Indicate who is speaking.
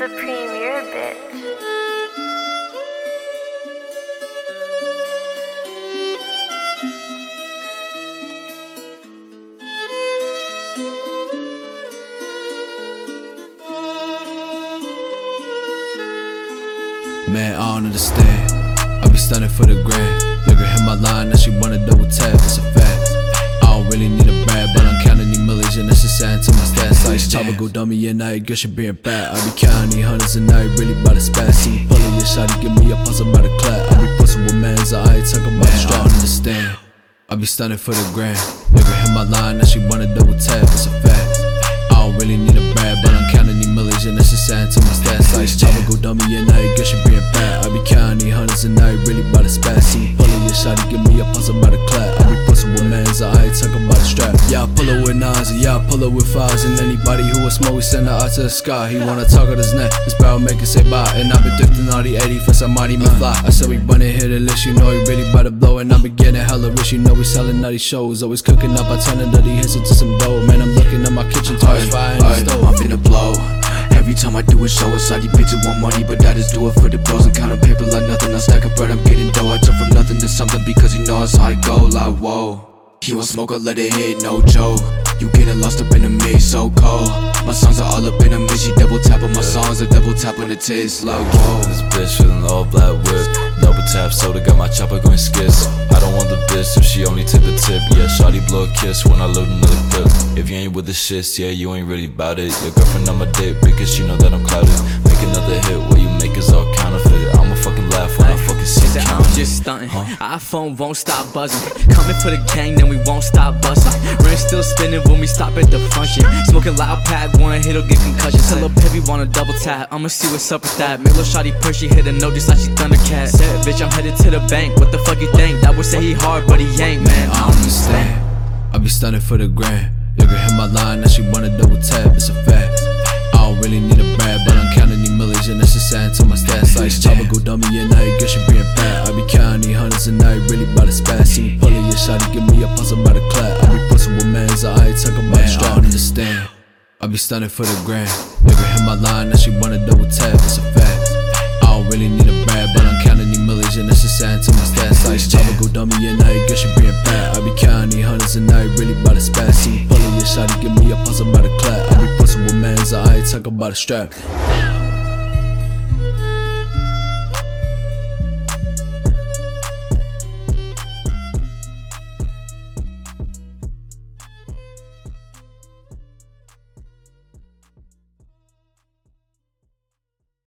Speaker 1: Supreme, you're a bitch.
Speaker 2: Man, I don't understand. I be stunning for the grand. Nigga hit my line, now she wanna double tap, it's go dummy at night, girl, she being bad. I be counting hundreds a night, really by the spaz. See pulling your shot, give me a puzzle by the clap. I be pushing with mans, I talking about the strap. I understand. I be stunning for the grand. Nigga hit my line, now she wanna double tap, it's a fact. I don't really need a bag, but I'm counting these millions, and that's just adding to my stats. Like chopper go dummy at night, girl, she being bad. I be counting hundreds a night, really by the spaz. See pulling your shot, give me a puzzle by the clap. I be with mans, I talk about the strap. Yeah, I pull up with nines, and yeah, I pull up with fives, and anybody who was smoke, we send her out to the sky. He wanna talk at his neck, his barrel make it say bye. And I've been dipping all the 80 for somebody man fly. I said we bunnin' hit the list, you know he really bout to blow, and I been getting hella rich, you know we selling nutty shows. Always cooking up, I turn dirty hits into some dough. Man, I'm looking at my kitchen, torch fire in the stove.
Speaker 3: I'm finna blow. Time I do a show, it's all these bitches want money, but I just do it for the bros and counting paper like nothing. I stack up bread, I'm getting dough. I jump from nothing to something because you know it's how it go. Like whoa, he want smoke, I let it hit, no joke. You getting lost up in the mix, so cold. My songs are all up in the mix. She double tap on my songs, a double tap on the tits, like whoa.
Speaker 4: This bitch an all black whip. Double tap soda, got my chopper going skis. I don't want she only take the tip. Yeah, shawty blow a kiss when I load another clip. If you ain't with the shits, yeah, you ain't really bout it. Your girlfriend on my dick because she know that I'm clouded. Make another hit, what you make is all counterfeit.
Speaker 5: Stunting. iPhone won't stop buzzing. Coming for the gang, then we won't stop busting. Ring still spinning when we stop at the function. Smoking loud pack, one hit'll get concussion. Tell a Pivy wanna double tap. I'ma see what's up with that. Make little shawty push, she hit a note just like she Thundercat. Said, bitch, I'm headed to the bank. What the fuck you think? That would say he hard, but he ain't, man.
Speaker 2: I don't understand. I be stunning for the grand. Nigga hit my line, now she wanna double tap, it's a fact. I don't really need a bag, but I'm counting these millions, and that's just adding to my stats. Like chopper go dummy at night, girl, she bad. I be counting these hundreds a night, really by the spaz. See me pulling your shot, give me a puzzle by the clap. I be pushing with mans, I ain't talking about the strap. I don't understand. I be stunning for the grand. Nigga hit my line, now she wanna double tap, it's a fact. I don't really need a bag, but I'm counting these millions, and that's just adding to my stats. Like chopper go dummy at night, girl, she being bad. I be counting these hundreds a night, really by the spaz. See me pulling your shot, give me a puzzle by the clap. I be pushing with mans, I ain't talking about a strap.